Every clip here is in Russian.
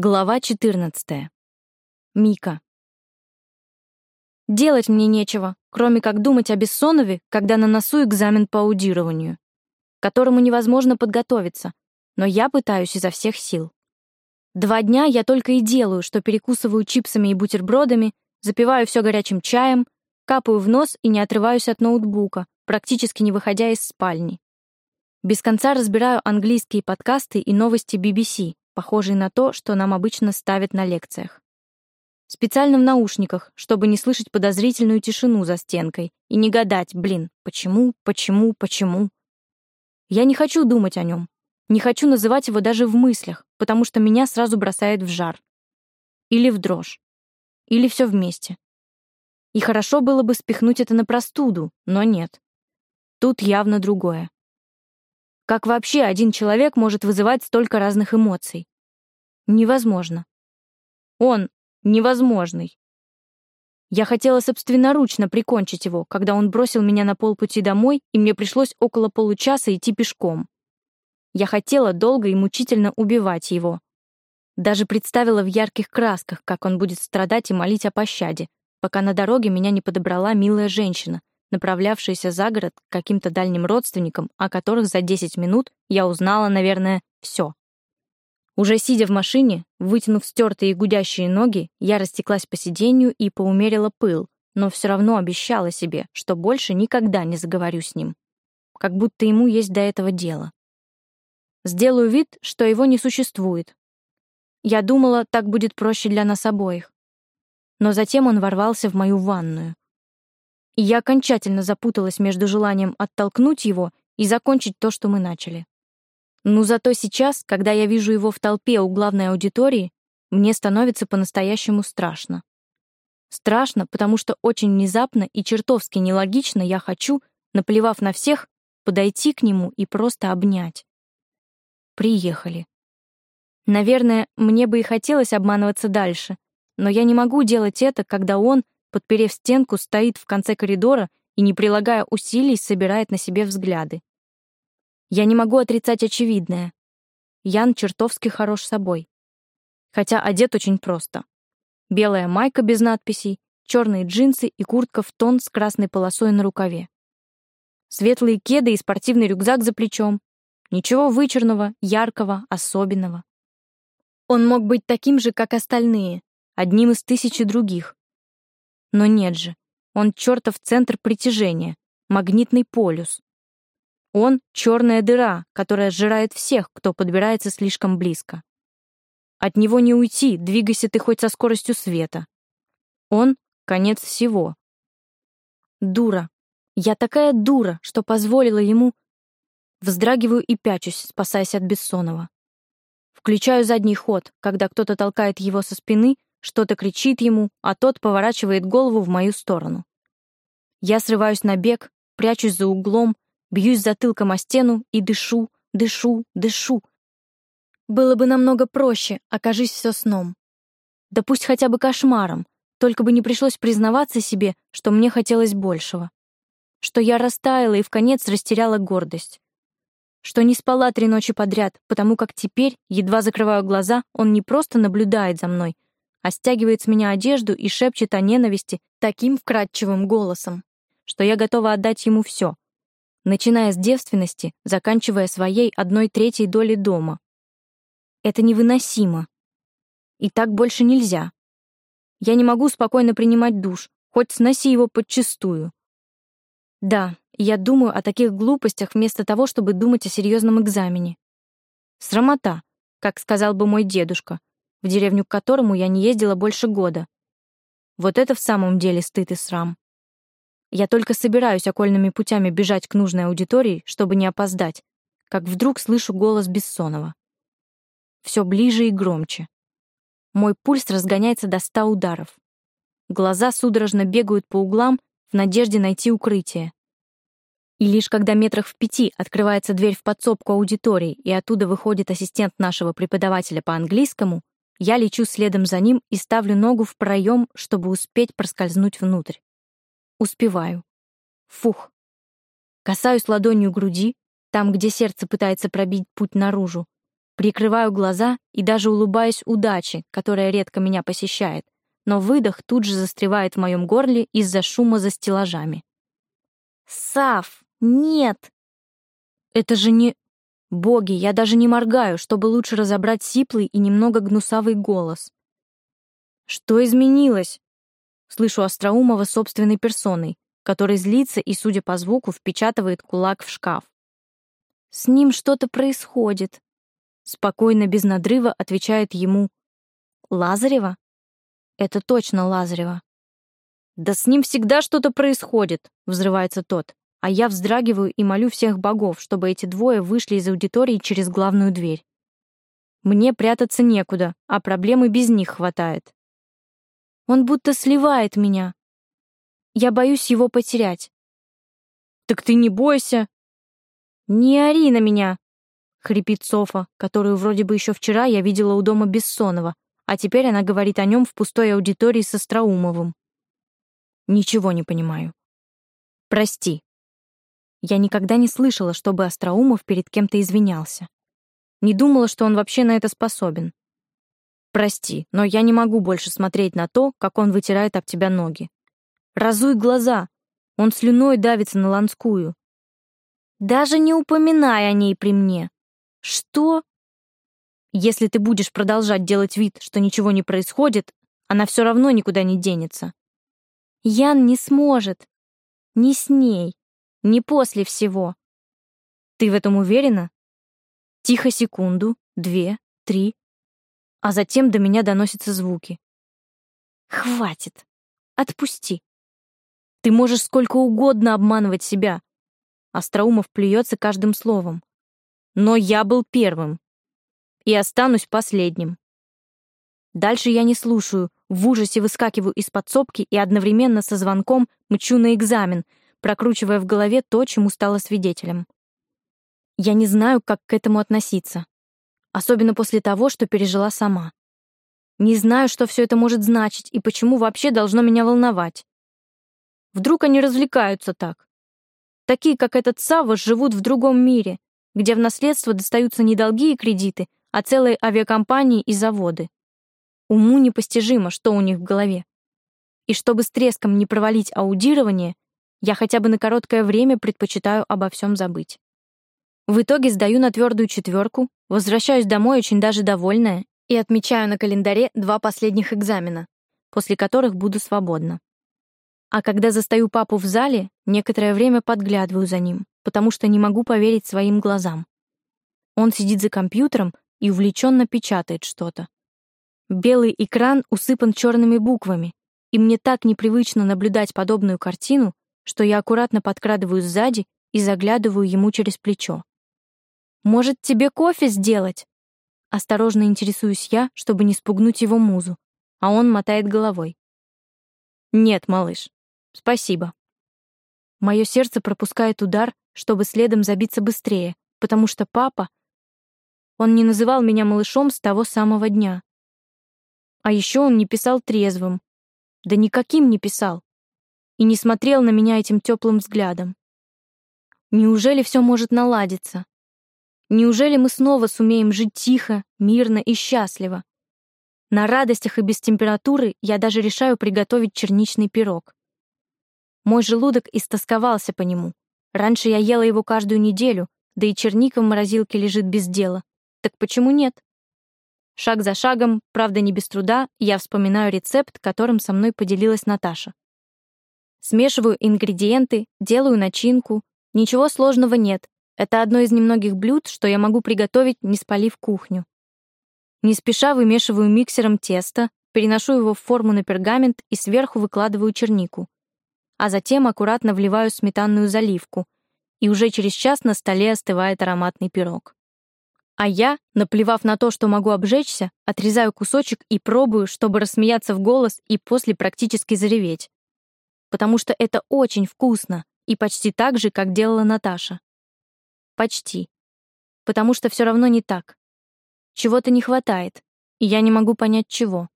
Глава 14. Мика. Делать мне нечего, кроме как думать о Бессонове, когда на носу экзамен по аудированию, к которому невозможно подготовиться, но я пытаюсь изо всех сил. Два дня я только и делаю, что перекусываю чипсами и бутербродами, запиваю все горячим чаем, капаю в нос и не отрываюсь от ноутбука, практически не выходя из спальни. Без конца разбираю английские подкасты и новости BBC, похожие на то, что нам обычно ставят на лекциях. Специально в наушниках, чтобы не слышать подозрительную тишину за стенкой и не гадать, блин, почему, почему, почему. Я не хочу думать о нем. Не хочу называть его даже в мыслях, потому что меня сразу бросает в жар. Или в дрожь. Или все вместе. И хорошо было бы спихнуть это на простуду, но нет. Тут явно другое. Как вообще один человек может вызывать столько разных эмоций? Невозможно. Он невозможный. Я хотела собственноручно прикончить его, когда он бросил меня на полпути домой, и мне пришлось около получаса идти пешком. Я хотела долго и мучительно убивать его. Даже представила в ярких красках, как он будет страдать и молить о пощаде, пока на дороге меня не подобрала милая женщина, направлявшаяся за город к каким-то дальним родственникам, о которых за 10 минут я узнала, наверное, все. Уже сидя в машине, вытянув стертые и гудящие ноги, я растеклась по сиденью и поумерила пыл, но все равно обещала себе, что больше никогда не заговорю с ним. Как будто ему есть до этого дело. Сделаю вид, что его не существует. Я думала, так будет проще для нас обоих. Но затем он ворвался в мою ванную. Я окончательно запуталась между желанием оттолкнуть его и закончить то, что мы начали. Но зато сейчас, когда я вижу его в толпе у главной аудитории, мне становится по-настоящему страшно. Страшно, потому что очень внезапно и чертовски нелогично я хочу, наплевав на всех, подойти к нему и просто обнять. Приехали. Наверное, мне бы и хотелось обманываться дальше, но я не могу делать это, когда он, подперев стенку, стоит в конце коридора и, не прилагая усилий, собирает на себе взгляды. Я не могу отрицать очевидное. Ян чертовски хорош собой. Хотя одет очень просто. Белая майка без надписей, черные джинсы и куртка в тон с красной полосой на рукаве. Светлые кеды и спортивный рюкзак за плечом. Ничего вычурного, яркого, особенного. Он мог быть таким же, как остальные, одним из тысячи других. Но нет же, он чертов центр притяжения, магнитный полюс. Он — черная дыра, которая сжирает всех, кто подбирается слишком близко. От него не уйти, двигайся ты хоть со скоростью света. Он — конец всего. Дура. Я такая дура, что позволила ему... Вздрагиваю и пячусь, спасаясь от Бессонова. Включаю задний ход, когда кто-то толкает его со спины, что-то кричит ему, а тот поворачивает голову в мою сторону. Я срываюсь на бег, прячусь за углом, Бьюсь затылком о стену и дышу, дышу, дышу. Было бы намного проще, окажись все сном. Да пусть хотя бы кошмаром, только бы не пришлось признаваться себе, что мне хотелось большего. Что я растаяла и в конец растеряла гордость. Что не спала три ночи подряд, потому как теперь, едва закрываю глаза, он не просто наблюдает за мной, а стягивает с меня одежду и шепчет о ненависти таким вкрадчивым голосом, что я готова отдать ему все — начиная с девственности, заканчивая своей одной третьей долей дома. Это невыносимо. И так больше нельзя. Я не могу спокойно принимать душ, хоть сноси его подчистую. Да, я думаю о таких глупостях вместо того, чтобы думать о серьезном экзамене. Срамота, как сказал бы мой дедушка, в деревню к которому я не ездила больше года. Вот это в самом деле стыд и срам. Я только собираюсь окольными путями бежать к нужной аудитории, чтобы не опоздать, как вдруг слышу голос Бессонова. Все ближе и громче. Мой пульс разгоняется до ста ударов. Глаза судорожно бегают по углам в надежде найти укрытие. И лишь когда метрах в пяти открывается дверь в подсобку аудитории и оттуда выходит ассистент нашего преподавателя по английскому, я лечу следом за ним и ставлю ногу в проем, чтобы успеть проскользнуть внутрь. Успеваю. Фух. Касаюсь ладонью груди, там, где сердце пытается пробить путь наружу. Прикрываю глаза и даже улыбаюсь удаче, которая редко меня посещает, но выдох тут же застревает в моем горле из-за шума за стеллажами. «Сав, нет!» «Это же не...» Боги, я даже не моргаю, чтобы лучше разобрать сиплый и немного гнусавый голос. «Что изменилось?» Слышу Остроумова собственной персоной, который злится и, судя по звуку, впечатывает кулак в шкаф. «С ним что-то происходит», Спокойно, без надрыва отвечает ему «Лазарева?» «Это точно Лазарева». «Да с ним всегда что-то происходит», — взрывается тот, а я вздрагиваю и молю всех богов, чтобы эти двое вышли из аудитории через главную дверь. Мне прятаться некуда, а проблемы без них хватает. Он будто сливает меня. Я боюсь его потерять. «Так ты не бойся!» «Не ори на меня!» — хрипит Софа, которую вроде бы еще вчера я видела у дома Бессонова, а теперь она говорит о нем в пустой аудитории с Остроумовым. Ничего не понимаю. Прости. Я никогда не слышала, чтобы Остроумов перед кем-то извинялся. Не думала, что он вообще на это способен. Прости, но я не могу больше смотреть на то, как он вытирает об тебя ноги. Разуй глаза. Он слюной давится на Ланскую. Даже не упоминай о ней при мне. Что? Если ты будешь продолжать делать вид, что ничего не происходит, она все равно никуда не денется. Ян не сможет. Ни с ней, ни после всего. Ты в этом уверена? Тихо секунду, две, три. А затем до меня доносятся звуки. Хватит. Отпусти. Ты можешь сколько угодно обманывать себя. Остроумов плюется каждым словом. Но я был первым. И останусь последним. Дальше я не слушаю, в ужасе выскакиваю из подсобки и одновременно со звонком мчу на экзамен, прокручивая в голове то, чему стала свидетелем. Я не знаю, как к этому относиться. Особенно после того, что пережила сама. Не знаю, что все это может значить и почему вообще должно меня волновать. Вдруг они развлекаются так. Такие, как этот Савва, живут в другом мире, где в наследство достаются не долги и кредиты, а целые авиакомпании и заводы. Уму непостижимо, что у них в голове. И чтобы с треском не провалить аудирование, я хотя бы на короткое время предпочитаю обо всем забыть. В итоге сдаю на твердую четверку, возвращаюсь домой очень даже довольная и отмечаю на календаре два последних экзамена, после которых буду свободна. А когда застаю папу в зале, некоторое время подглядываю за ним потому что не могу поверить своим глазам. Он сидит за компьютером и увлеченно печатает что-то. Белый экран усыпан черными буквами, и мне так непривычно наблюдать подобную картину, что я аккуратно подкрадываюсь сзади и заглядываю ему через плечо. «Может, тебе кофе сделать?» Осторожно интересуюсь я, чтобы не спугнуть его музу, а он мотает головой. «Нет, малыш, спасибо». Мое сердце пропускает удар, чтобы следом забиться быстрее, потому что папа... Он не называл меня малышом с того самого дня. А еще он не писал трезвым. Да никаким не писал. И не смотрел на меня этим теплым взглядом. Неужели все может наладиться? Неужели мы снова сумеем жить тихо, мирно и счастливо? На радостях и без температуры я даже решаю приготовить черничный пирог. Мой желудок истосковался по нему, Раньше я ела его каждую неделю, да и черника в морозилке лежит без дела. Так почему нет? Шаг за шагом, правда не без труда, я вспоминаю рецепт, которым со мной поделилась Наташа. Смешиваю ингредиенты, делаю начинку. Ничего сложного нет. Это одно из немногих блюд, что я могу приготовить, не спалив кухню. Не спеша вымешиваю миксером тесто, переношу его в форму на пергамент и сверху выкладываю чернику а затем аккуратно вливаю сметанную заливку, и уже через час на столе остывает ароматный пирог. А я, наплевав на то, что могу обжечься, отрезаю кусочек и пробую, чтобы рассмеяться в голос и после практически зареветь. Потому что это очень вкусно и почти так же, как делала Наташа. Почти. Потому что все равно не так. Чего-то не хватает, и я не могу понять чего.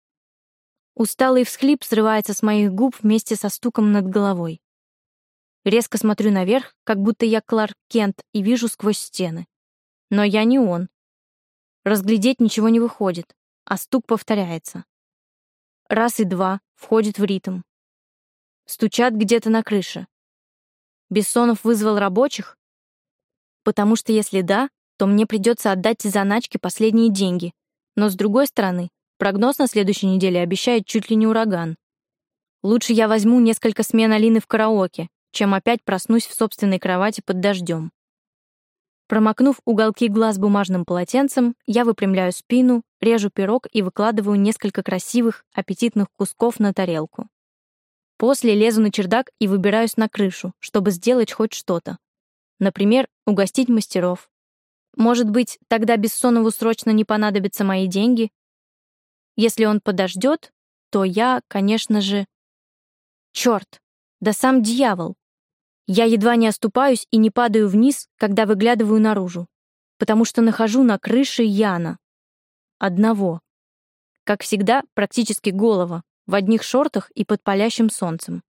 Усталый всхлип срывается с моих губ вместе со стуком над головой. Резко смотрю наверх, как будто я Кларк Кент и вижу сквозь стены. Но я не он. Разглядеть ничего не выходит, а стук повторяется. Раз и два входит в ритм. Стучат где-то на крыше. Бессонов вызвал рабочих? Потому что если да, то мне придется отдать из заначки последние деньги. Но с другой стороны, прогноз на следующей неделе обещает чуть ли не ураган. Лучше я возьму несколько смен Алины в караоке, чем опять проснусь в собственной кровати под дождем. Промокнув уголки глаз бумажным полотенцем, я выпрямляю спину, режу пирог и выкладываю несколько красивых, аппетитных кусков на тарелку. После лезу на чердак и выбираюсь на крышу, чтобы сделать хоть что-то. Например, угостить мастеров. Может быть, тогда Бессонову срочно не понадобятся мои деньги? Если он подождет, то я, конечно же... Черт! Да сам дьявол! Я едва не оступаюсь и не падаю вниз, когда выглядываю наружу, потому что нахожу на крыше Яна. Одного. Как всегда, практически голова, в одних шортах и под палящим солнцем.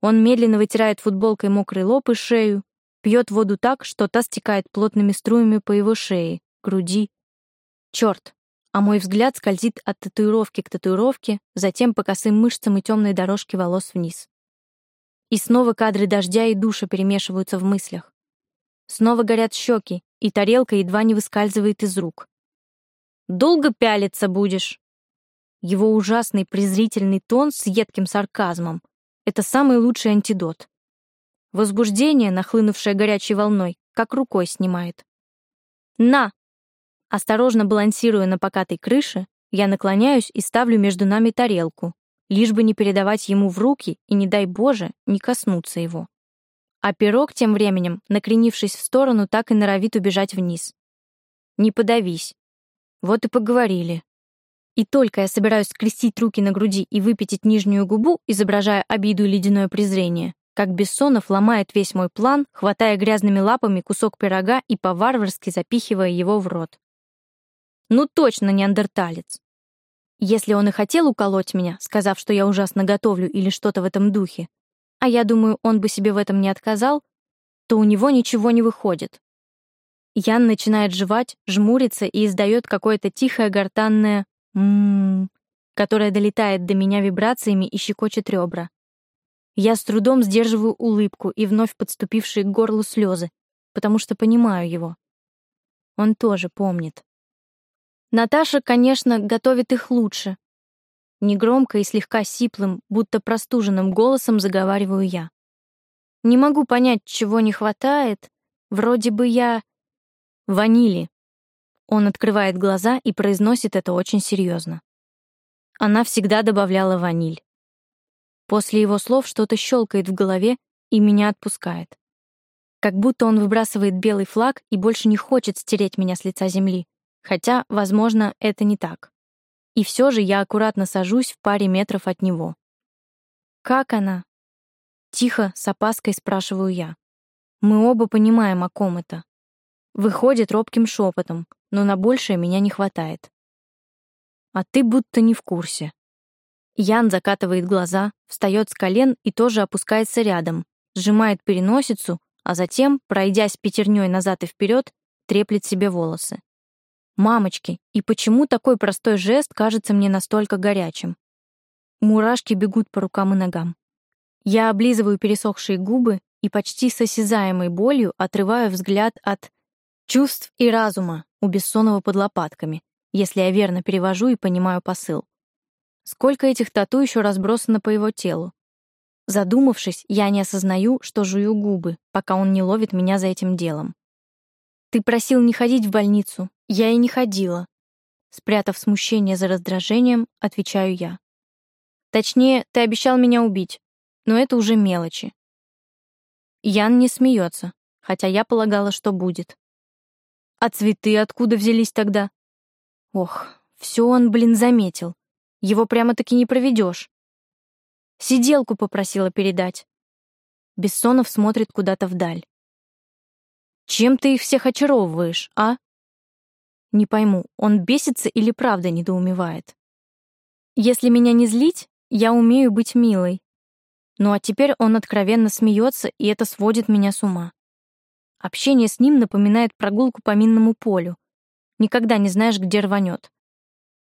Он медленно вытирает футболкой мокрый лоб и шею, пьет воду так, что та стекает плотными струями по его шее, груди. Черт! А мой взгляд скользит от татуировки к татуировке, затем по косым мышцам и темной дорожке волос вниз. И снова кадры дождя и душа перемешиваются в мыслях. Снова горят щеки, и тарелка едва не выскальзывает из рук. «Долго пялиться будешь?» Его ужасный презрительный тон с едким сарказмом — это самый лучший антидот. Возбуждение, нахлынувшее горячей волной, как рукой снимает. «На!» Осторожно балансируя на покатой крыше, я наклоняюсь и ставлю между нами тарелку, лишь бы не передавать ему в руки и, не дай Боже, не коснуться его. А пирог тем временем, накренившись в сторону, так и норовит убежать вниз. «Не подавись». Вот и поговорили. И только я собираюсь скрестить руки на груди и выпятить нижнюю губу, изображая обиду и ледяное презрение, как Бессонов ломает весь мой план, хватая грязными лапами кусок пирога и по-варварски запихивая его в рот. Ну точно неандерталец. Если он и хотел уколоть меня, сказав, что я ужасно готовлю или что-то в этом духе, а я думаю, он бы себе в этом не отказал, то у него ничего не выходит. Ян начинает жевать, жмурится и издает какое-то тихое гортанное «ммм», которое долетает до меня вибрациями и щекочет ребра. Я с трудом сдерживаю улыбку и вновь подступившие к горлу слезы, потому что понимаю его. Он тоже помнит. Наташа, конечно, готовит их лучше. Негромко и слегка сиплым, будто простуженным голосом заговариваю я. Не могу понять, чего не хватает. Вроде бы я... Ванили. Он открывает глаза и произносит это очень серьезно. Она всегда добавляла ваниль. После его слов что-то щелкает в голове и меня отпускает. Как будто он выбрасывает белый флаг и больше не хочет стереть меня с лица земли, Хотя, возможно, это не так. И все же я аккуратно сажусь в паре метров от него. «Как она?» Тихо, с опаской спрашиваю я. Мы оба понимаем, о ком это. Выходит робким шепотом, но на большее меня не хватает. А ты будто не в курсе. Ян закатывает глаза, встает с колен и тоже опускается рядом, сжимает переносицу, а затем, пройдясь пятерней назад и вперед, треплет себе волосы. Мамочки, и почему такой простой жест кажется мне настолько горячим? Мурашки бегут по рукам и ногам. Я облизываю пересохшие губы и почти с осязаемой болью отрываю взгляд от чувств и разума у Бессонова под лопатками, если я верно перевожу и понимаю посыл. Сколько этих тату еще разбросано по его телу? Задумавшись, я не осознаю, что жую губы, пока он не ловит меня за этим делом. Ты просил не ходить в больницу. Я и не ходила. Спрятав смущение за раздражением, отвечаю я. Точнее, ты обещал меня убить, но это уже мелочи. Ян не смеется, хотя я полагала, что будет. А цветы откуда взялись тогда? Ох, все он, блин, заметил. Его прямо-таки не проведешь. Сиделку попросила передать. Бессонов смотрит куда-то вдаль. Чем ты их всех очаровываешь, а? Не пойму, он бесится или правда недоумевает? Если меня не злить, я умею быть милой. Ну а теперь он откровенно смеется, и это сводит меня с ума. Общение с ним напоминает прогулку по минному полю. Никогда не знаешь, где рванет.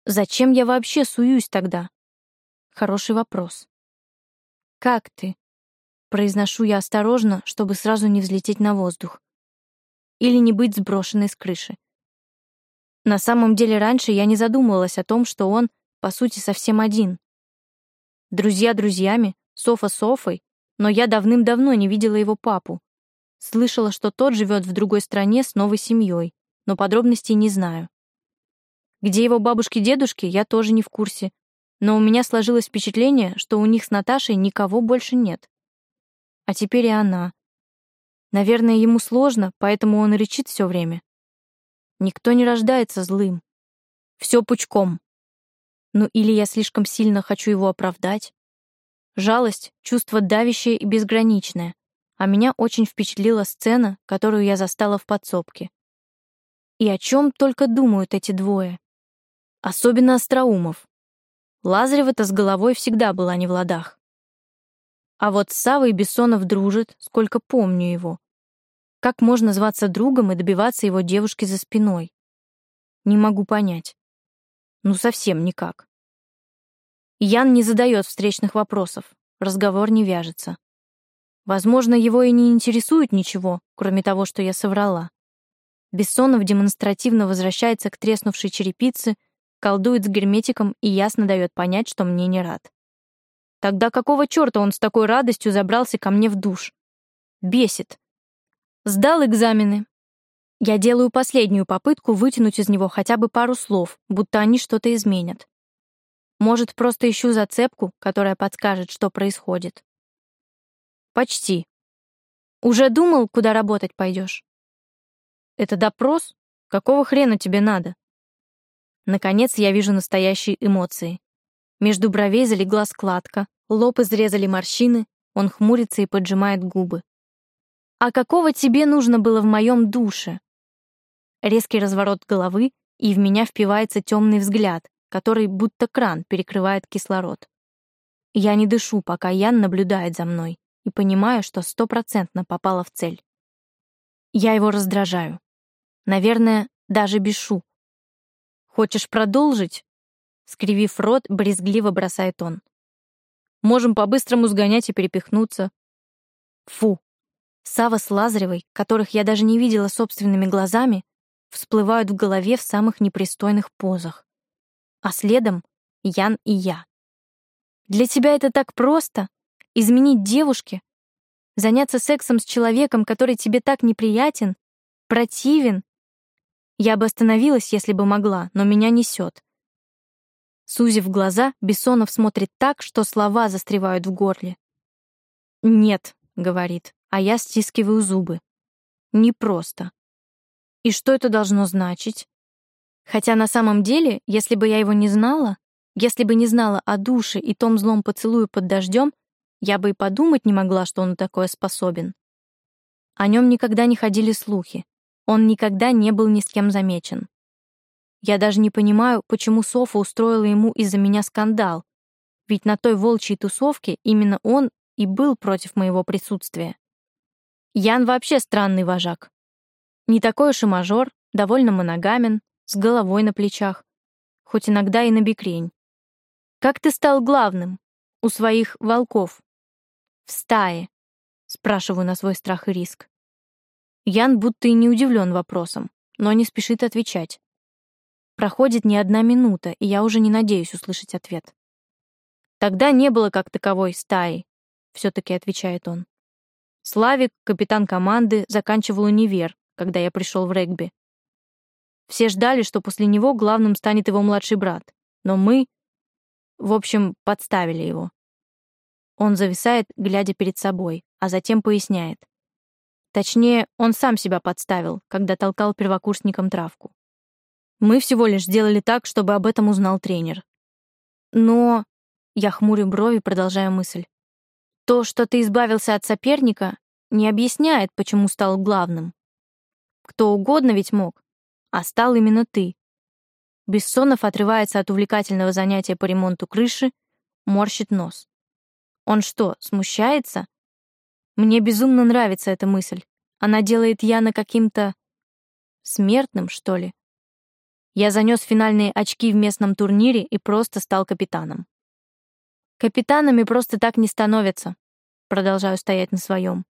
Зачем я вообще суюсь тогда? Хороший вопрос. «Как ты?» — произношу я осторожно, чтобы сразу не взлететь на воздух. Или не быть сброшенной с крыши. На самом деле раньше я не задумывалась о том, что он, по сути, совсем один. Друзья друзьями, Софа Софой, но я давным-давно не видела его папу. Слышала, что тот живет в другой стране с новой семьей, но подробностей не знаю. Где его бабушки-дедушки, я тоже не в курсе, но у меня сложилось впечатление, что у них с Наташей никого больше нет. А теперь и она. Наверное, ему сложно, поэтому он рычит все время. Никто не рождается злым. Все пучком. Ну или я слишком сильно хочу его оправдать. Жалость — чувство давящее и безграничное, а меня очень впечатлила сцена, которую я застала в подсобке. И о чем только думают эти двое. Особенно Остроумов. Лазарева-то с головой всегда была не в ладах. А вот Савой Бессонов дружит, сколько помню его. Как можно зваться другом и добиваться его девушки за спиной? Не могу понять. Ну, совсем никак. Ян не задает встречных вопросов, разговор не вяжется. Возможно, его и не интересует ничего, кроме того, что я соврала. Бессонов демонстративно возвращается к треснувшей черепице, колдует с герметиком и ясно дает понять, что мне не рад. Тогда какого черта он с такой радостью забрался ко мне в душ? Бесит. Сдал экзамены. Я делаю последнюю попытку вытянуть из него хотя бы пару слов, будто они что-то изменят. Может, просто ищу зацепку, которая подскажет, что происходит. Почти. Уже думал, куда работать пойдешь? Это допрос? Какого хрена тебе надо? Наконец я вижу настоящие эмоции. Между бровей залегла складка, лоб изрезали морщины, он хмурится и поджимает губы. «А какого тебе нужно было в моем душе?» Резкий разворот головы, и в меня впивается темный взгляд, который будто кран перекрывает кислород. Я не дышу, пока Ян наблюдает за мной, и понимаю, что стопроцентно попала в цель. Я его раздражаю. Наверное, даже бешу. «Хочешь продолжить?» Скривив рот, брезгливо бросает он. «Можем по-быстрому сгонять и перепихнуться». Фу. Сава с Лазаревой, которых я даже не видела собственными глазами, всплывают в голове в самых непристойных позах а следом Ян и я. Для тебя это так просто — изменить девушке, заняться сексом с человеком, который тебе так неприятен, противен. Я бы остановилась, если бы могла, но меня несет. Сузив глаза, Бессонов смотрит так, что слова застревают в горле. «Нет», — говорит, а я стискиваю зубы. «Непросто». И что это должно значить? Хотя на самом деле, если бы я его не знала, если бы не знала о душе и том злом поцелую под дождем, я бы и подумать не могла, что он такое способен. О нем никогда не ходили слухи. Он никогда не был ни с кем замечен. Я даже не понимаю, почему Софа устроила ему из-за меня скандал. Ведь на той волчьей тусовке именно он и был против моего присутствия. Ян вообще странный вожак. Не такой уж и мажор, довольно моногамен, с головой на плечах, хоть иногда и на бекрень. «Как ты стал главным? У своих волков?» «В стае», — спрашиваю на свой страх и риск. Ян будто и не удивлен вопросом, но не спешит отвечать. Проходит не одна минута, и я уже не надеюсь услышать ответ. «Тогда не было как таковой стаи», — все-таки отвечает он. Славик, капитан команды, заканчивал универ, когда я пришел в регби. Все ждали, что после него главным станет его младший брат. Но мы, в общем, подставили его. Он зависает, глядя перед собой, а затем поясняет. Точнее, он сам себя подставил, когда толкал первокурсникам травку. Мы всего лишь сделали так, чтобы об этом узнал тренер. Но... Я хмурю брови, продолжая мысль. То, что ты избавился от соперника, не объясняет, почему стал главным. Кто угодно ведь мог а стал именно ты. Бессонов отрывается от увлекательного занятия по ремонту крыши, морщит нос. Он что, смущается? Мне безумно нравится эта мысль. Она делает Яна каким-то... смертным, что ли? Я занес финальные очки в местном турнире и просто стал капитаном. Капитанами просто так не становятся. Продолжаю стоять на своем.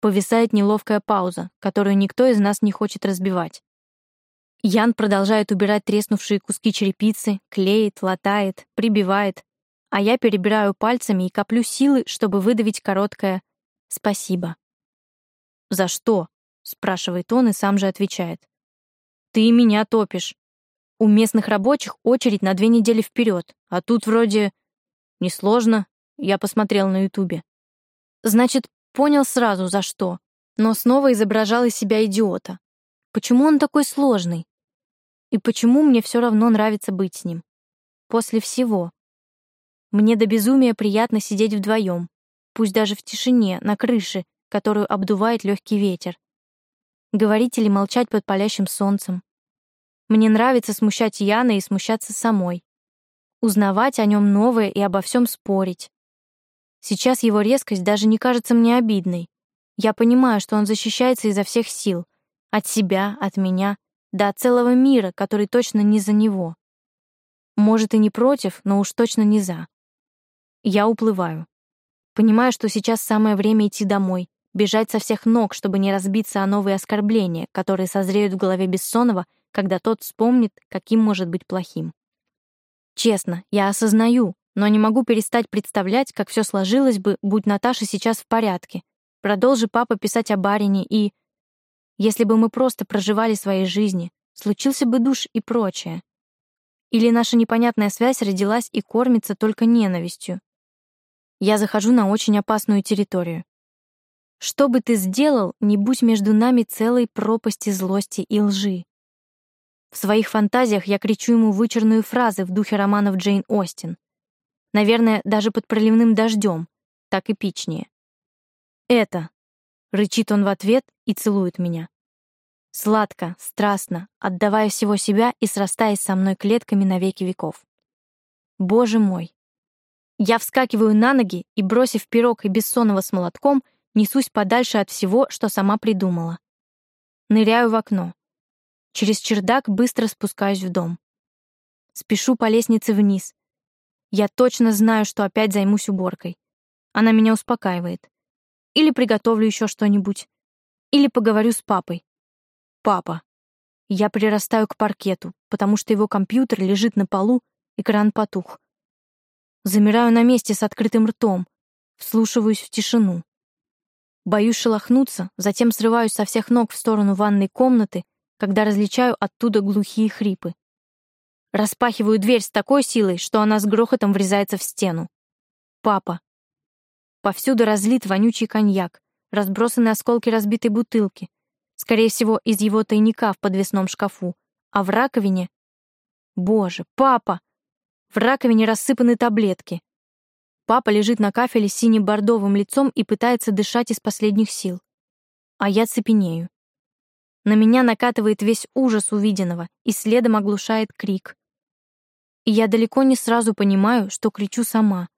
Повисает неловкая пауза, которую никто из нас не хочет разбивать. Ян продолжает убирать треснувшие куски черепицы, клеит, латает, прибивает, а я перебираю пальцами и коплю силы, чтобы выдавить короткое «спасибо». «За что?» — спрашивает он и сам же отвечает. «Ты меня топишь. У местных рабочих очередь на две недели вперед, а тут вроде Несложно. Я посмотрел на Ютубе. Значит, понял сразу, за что. Но снова изображал из себя идиота. Почему он такой сложный? И почему мне все равно нравится быть с ним? После всего. Мне до безумия приятно сидеть вдвоем, пусть даже в тишине, на крыше, которую обдувает легкий ветер. Говорить или молчать под палящим солнцем. Мне нравится смущать Яна и смущаться самой узнавать о нем новое и обо всем спорить. Сейчас его резкость даже не кажется мне обидной. Я понимаю, что он защищается изо всех сил. От себя, от меня, да от целого мира, который точно не за него. Может, и не против, но уж точно не за. Я уплываю. Понимаю, что сейчас самое время идти домой, бежать со всех ног, чтобы не разбиться о новые оскорбления, которые созреют в голове Бессонова, когда тот вспомнит, каким может быть плохим. Честно, я осознаю, но не могу перестать представлять, как все сложилось бы, будь Наташа сейчас в порядке. Продолжи папа писать о барине и... Если бы мы просто проживали свои жизни, случился бы душ и прочее. Или наша непонятная связь родилась и кормится только ненавистью. Я захожу на очень опасную территорию. Что бы ты сделал, не будь между нами целой пропасти злости и лжи. В своих фантазиях я кричу ему вычурные фразы в духе романов Джейн Остин. Наверное, даже под проливным дождем. Так эпичнее. «Это!» — рычит он в ответ и целует меня. Сладко, страстно, отдавая всего себя и срастаясь со мной клетками на веки веков. Боже мой! Я вскакиваю на ноги и, бросив пирог и бессонного с молотком, несусь подальше от всего, что сама придумала. Ныряю в окно. Через чердак быстро спускаюсь в дом. Спешу по лестнице вниз. Я точно знаю, что опять займусь уборкой. Она меня успокаивает. Или приготовлю еще что-нибудь. Или поговорю с папой. Папа. Я прирастаю к паркету, потому что его компьютер лежит на полу, экран потух. Замираю на месте с открытым ртом, вслушиваюсь в тишину. Боюсь шелохнуться, затем срываюсь со всех ног в сторону ванной комнаты когда различаю оттуда глухие хрипы. Распахиваю дверь с такой силой, что она с грохотом врезается в стену. Папа. Повсюду разлит вонючий коньяк, разбросаны осколки разбитой бутылки, скорее всего, из его тайника в подвесном шкафу, а в раковине... Боже, папа! В раковине рассыпаны таблетки. Папа лежит на кафеле с синим-бордовым лицом и пытается дышать из последних сил. А я цепенею. На меня накатывает весь ужас увиденного, и следом оглушает крик. И я далеко не сразу понимаю, что кричу сама.